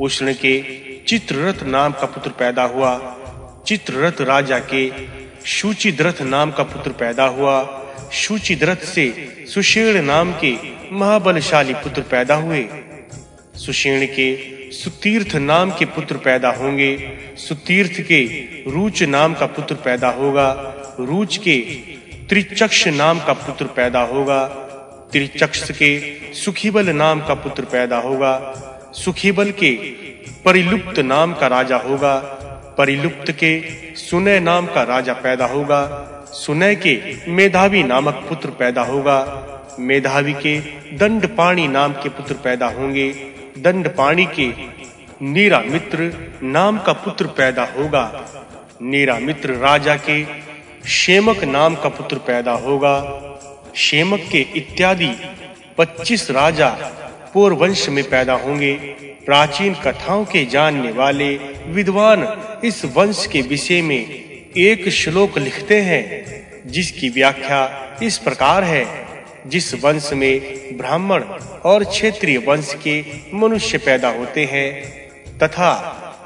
उष्ण के चित्ररथ नाम का पुत्र पैदा हुआ। चित्ररथ राजा के शुचिद्रथ नाम का पुत्र पैदा हुआ। शुचिद्रथ से सुषेण नाम के महाबलशाली पुत्र पैदा हुए। सुषेण के सुतीर्थ नाम के पुत्र पैदा होंगे। सुतीर्थ के रूच नाम का पुत्र पैदा होगा। रूच के त्रिचक्ष नाम का पुत्र पैदा होगा। त्रिचक्ष के सुखीबल नाम का पुत्र पैदा होगा। सुखीबल के परिलुप्त नाम का राजा होगा। परिलुप्त के सुनय नाम का राजा पैदा होगा। सुनय के मेधावी नामक पुत्र पैदा होगा। मेधावी के दंडपाणी नाम के पुत्र पैदा होंगे। दंडपाणी के नीरा मित्र नाम का पुत्र पैदा होगा। नीरा मित्र राजा के शेमक नाम का पुत्र पैदा होगा। शेमक के इत्यादि 25 राजा पूर्व वंश में पैदा होंगे। प्राचीन कथाओं के जानने वाले विद्वान इस वंश के विषय में एक श्लोक लिखते हैं, जिसकी व्याख्या इस प्रकार है। जिस वंश में ब्राह्मण और क्षेत्रीय वंश के मनुष्य पैदा होते हैं, तथा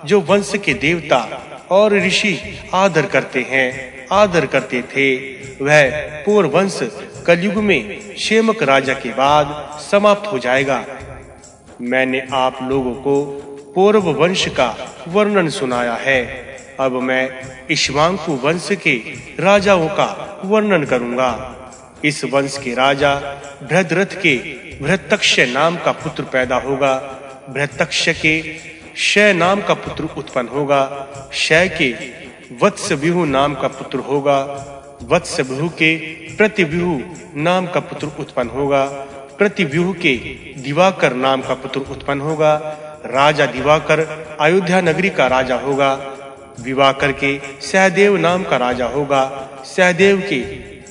जो वंश के देवता और ऋषि आदर करते हैं, आदर करते थे, वह पूर्व वंश कलयुग में शेमक राजा के बाद समाप्त हो जाएगा। मैंने आप लोगों को पूर्व वंश का वर्णन सुनाया है। अब मैं इश्वांकु वंश के राजाओं का वर्णन करूँगा। इस वंश के राजा भ्रदरथ के भ्रतक्ष नाम का पुत्र पैदा होगा। भ्रतक्ष के शय नाम का पुत्र उत्पन्न होगा। शय के वत्सव्यूह नाम का पुत्र होगा। वत्सव्यूह के प्रतिव्यूह नाम का पुत्र उत्पन्न होगा। प्रतिव्यूह के दिवाकर नाम का पुत्र उत्पन्न होगा। राजा दिवाकर अयोध्या नगरी का राजा होगा। विवाकर के सहदेव नाम का राजा होगा। सहदेव के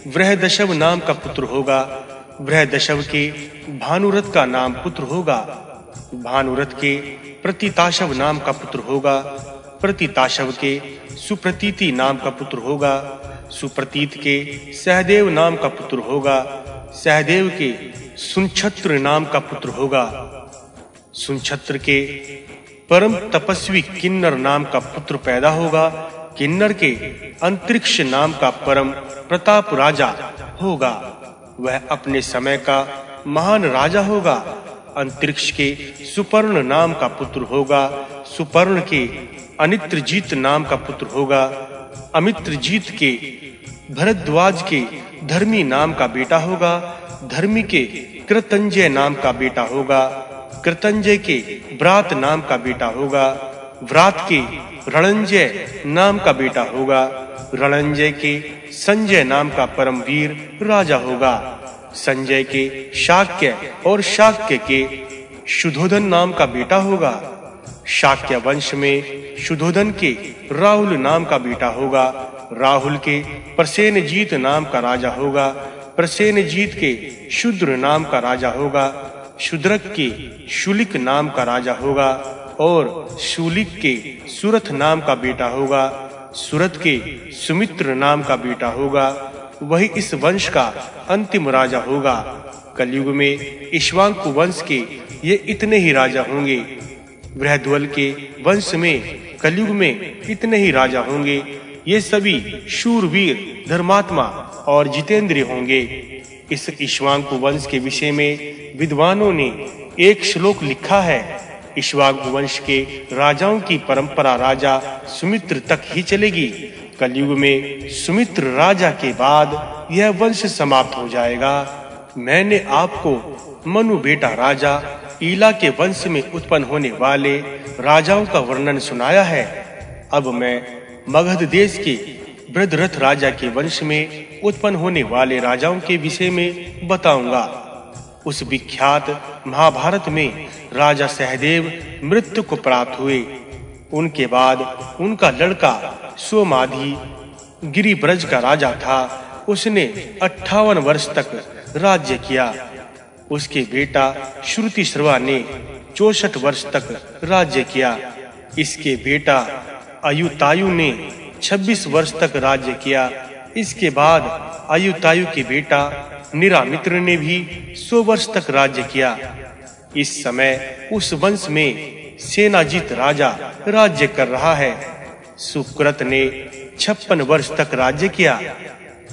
वृहदशव नाम का पुत्र होगा। वृहदशव के भानुरथ का नाम पुत्र होगा। भानुरथ के प्रतिताशव नाम का पुत्र होगा। प्रतिताशव के सुप्रतीति नाम का पुत्र होगा। सुप्रतीत के सहदेव नाम का पुत्र होगा। सहदेव के सुनछत्र नाम का पुत्र होगा। सुनछत्र के परम तपस्वी किन्नर नाम का पुत्र पैदा होगा। किन्नर के अंतरिक्ष नाम का परम प्रताप राजा होगा। वह अपने समय का महान राजा होगा। अंतरिक्ष के सुपर्ण नाम का पुत्र होगा। सुपर्ण के अनित्रजीत नाम का पुत्र होगा। अमित्रजीत के भरद्वाज के धर्मी नाम का बेटा होगा, धर्मी के कृतंजय नाम का बेटा होगा, कृतंजय के व्रात नाम का बेटा होगा, व्रात के रणंजय नाम का बेटा होगा, रणंजय के संजय नाम का परमवीर राजा होगा, संजय के शाक्य और शाक्य के शुद्धोधन नाम का बेटा होगा शाक्य वंश में शुद्धोधन के राहुल नाम का बेटा होगा, राहुल के प्रसेनजीत नाम का राजा होगा, प्रसेनजीत के शूद्र नाम का राजा होगा, शूद्रक के शुलिक नाम का राजा होगा और शूलिक के सुरथ नाम का बेटा होगा, सुरथ के सुमित्र नाम का बेटा होगा, वही इस वंश का अंतिम राजा होगा। कलयुग में ईश्वांकु वंश के ये इतने ही राजा होंगे बृहद्वल के वंश में, कलयुग में इतने ही राजा होंगे, ये सभी शूरवीर, धर्मात्मा और जितेंद्रिय होंगे। इस ईश्वांकु वंश के विषय में विद्वानों ने एक श्लोक लिखा है। ईश्वाकु वंश के राजाओं की परंपरा राजा सुमित्र तक ही चलेगी। कलयुग में सुमित्र राजा के बाद यह वंश समाप्त हो जाएगा। मैंने आपको मनु बेटा राजा ईला के वंश में उत्पन्न होने वाले राजाओं का वर्णन सुनाया है। अब मैं मगध देश के वृद्धरथ राजा के वंश में उत्पन्न होने वाले राजाओं के विषय में बताऊँगा। उस विख्यात महाभारत में राजा सहदेव मृत्यु को प्राप्त हुए। उनके बाद उनका लड़का सोमाधि, गिरिब्रज का राजा था। उसने अट्ठावन वर्ष तक राज्य किया। उसके बेटा श्रुति श्रवा ने चौसठ वर्ष तक राज्य किया। इसके बेटा अयुतायु ने 26 वर्ष तक राज्य किया। इसके बाद अयुतायु के बेटा निरामित्र ने भी 100 वर्ष तक राज्य किया। इस समय उस वंश में सेनाजीत राजा राज्य कर रहा है। सुकृत ने छप्पन वर्ष तक राज्य किया।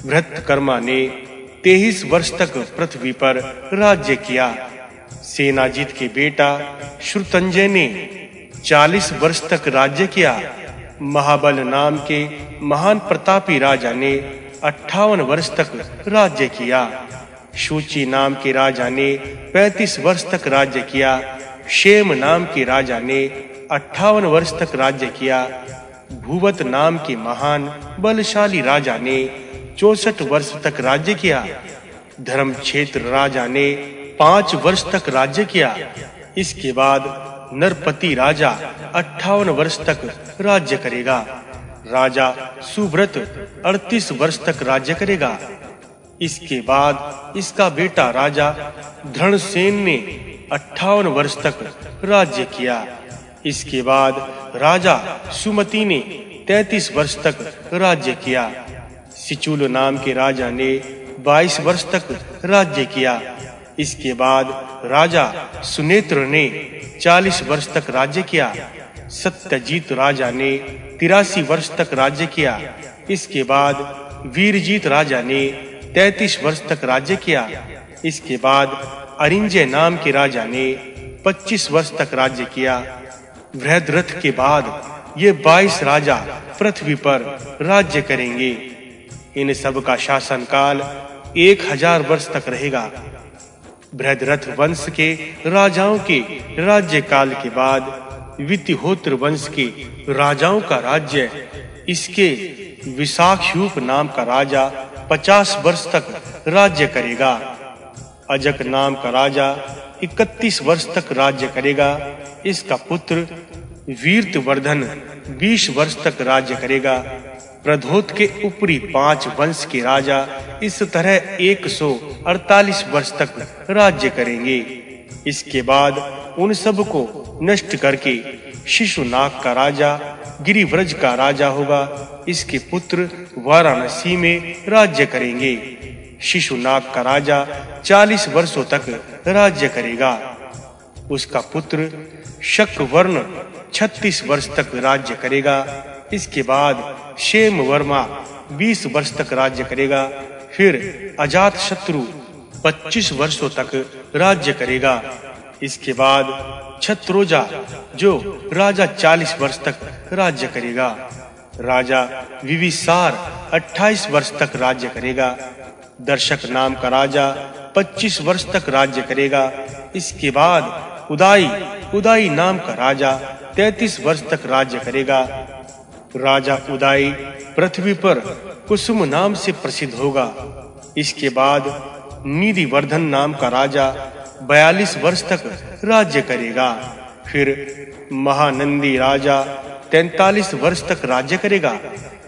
भृतकर्मा ने तेईस वर्ष तक पृथ्वी पर राज्य किया। सेनाजीत के बेटा श्रुतंजय ने चालीस वर्ष तक राज्य किया। महाबल नाम के महान प्रतापी राजा ने अट्ठावन वर्ष तक राज्य किया। शूची नाम के राजा ने पैतीस वर्ष तक राज्य किया। शेम नाम के राजा ने अट्ठावन वर्ष तक राज्य किया। भूवत नाम के महान बलशाली राजा ने चौसठ वर्ष तक राज्य किया। धर्म क्षेत्र राजा ने पाँच वर्ष तक राज्य किया। इसके बाद नरपति राजा अट्ठावन वर्ष तक राज्य करेगा। राजा सुव्रत अड़तीस वर्ष तक राज्य करेगा। इसके बाद इसका बेटा राजा धरणसेन ने अट्ठावन वर्ष तक राज्य किया। इसके बाद राजा सुमति ने तैतीस वर्ष तक राज्य किया। सिचुल नाम के राजा ने 22 वर्ष तक राज्य किया। इसके बाद राजा सुनेत्र ने 40 वर्ष तक राज्य किया। सत्यजीत राजा ने तिरासी वर्ष तक राज्य किया। इसके बाद वीरजीत राजा ने 33 वर्ष तक राज्य किया। इसके बाद अरिंजय नाम के राजा ने 25 वर्ष तक राज्य किया। वृहद्रथ के बाद ये 22 राजा पृथ्वी पर राज्य करेंगे। इन सब का शासन काल एक हज़ार वर्ष तक रहेगा। बृहद्रथ वंश के राजाओं के राज्य काल के बाद वितिहोत्र वंश के राजाओं का राज्य इसके विशाखयूप नाम का राजा पचास वर्ष तक राज्य करेगा। अजक नाम का राजा इकतीस वर्ष तक राज्य करेगा। इसका पुत्र वीरतवर्धन बीस वर्ष तक राज्य करेगा। प्रधोत के ऊपरी पाँच वंश के राजा इस तरह 148 वर्ष तक राज्य करेंगे। इसके बाद उन सबको नष्ट करके शिशुनाग का राजा, गिरिव्रज का राजा होगा। इसके पुत्र वाराणसी में राज्य करेंगे। शिशुनाग का राजा 40 वर्षों तक राज्य करेगा। उसका पुत्र शक्रवर्ण 36 वर्ष तक राज्य करेगा। इसके बाद शेम वर्मा 20 वर्ष तक राज्य करेगा, फिर अजात शत्रु 25 वर्षों तक राज्य करेगा। इसके बाद छत्रोजा, जो राजा 40 वर्ष तक राज्य करेगा, राजा विविसार 28 वर्ष तक राज्य करेगा, दर्शक नाम का राजा 25 वर्ष तक राज्य करेगा। इसके बाद उदाई उदाई नाम का राजा 33 वर्ष तक राज्य करेगा राजा उदाई पृथ्वी पर कुसुम नाम से प्रसिद्ध होगा। इसके बाद निधिवर्धन नाम का राजा 42 वर्ष तक राज्य करेगा। फिर महानंदी राजा 43 वर्ष तक राज्य करेगा।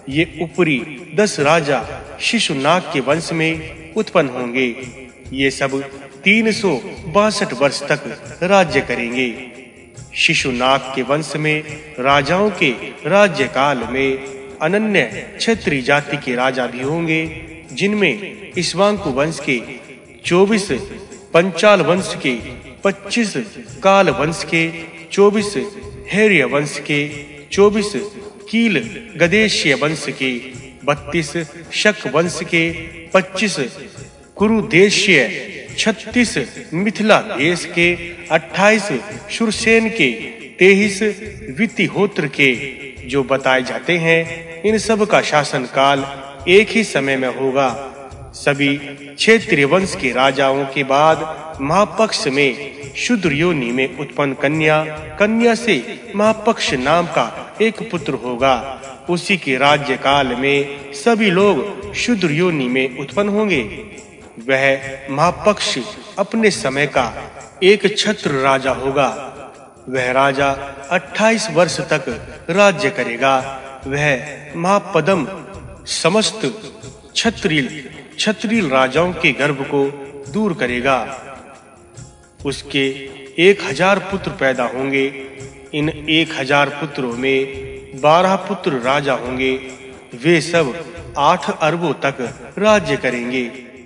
ये ऊपरी दस राजा शिशुनाग के वंश में उत्पन्न होंगे। ये सब तीन सौ बासठ वर्ष तक राज्य करेंगे। शिशुनाग के वंश में, राजाओं के राज्य काल में अनन्य क्षत्रिय जाति के राजा भी होंगे, जिनमें इस्वांकु वंश के 24 पंचाल वंश के 25 काल वंश के 24 हैर्य वंश के 24 कील गदेशीय वंश के 32 शक वंश के 25 कुरुदेशीय छत्तीस मिथिला देश के अट्ठाईस शुरसेन के तेईस वितिहोत्र के जो बताए जाते हैं, इन सब का शासन काल एक ही समय में होगा। सभी क्षेत्रीय वंश के राजाओं के बाद महापक्ष में शुद्र योनि में उत्पन्न कन्या कन्या से महापक्ष नाम का एक पुत्र होगा। उसी के राज्य काल में सभी लोग शुद्र योनि में उत्पन्न होंगे। वह महापक्ष अपने समय का एक छत्र राजा होगा। वह राजा 28 वर्ष तक राज्य करेगा। वह महापदम समस्त छत्रील छत्रील राजाओं के गर्भ को दूर करेगा। उसके एक हज़ार पुत्र पैदा होंगे। इन एक हज़ार पुत्रों में बारह पुत्र राजा होंगे। वे सब आठ अरबों तक राज्य करेंगे।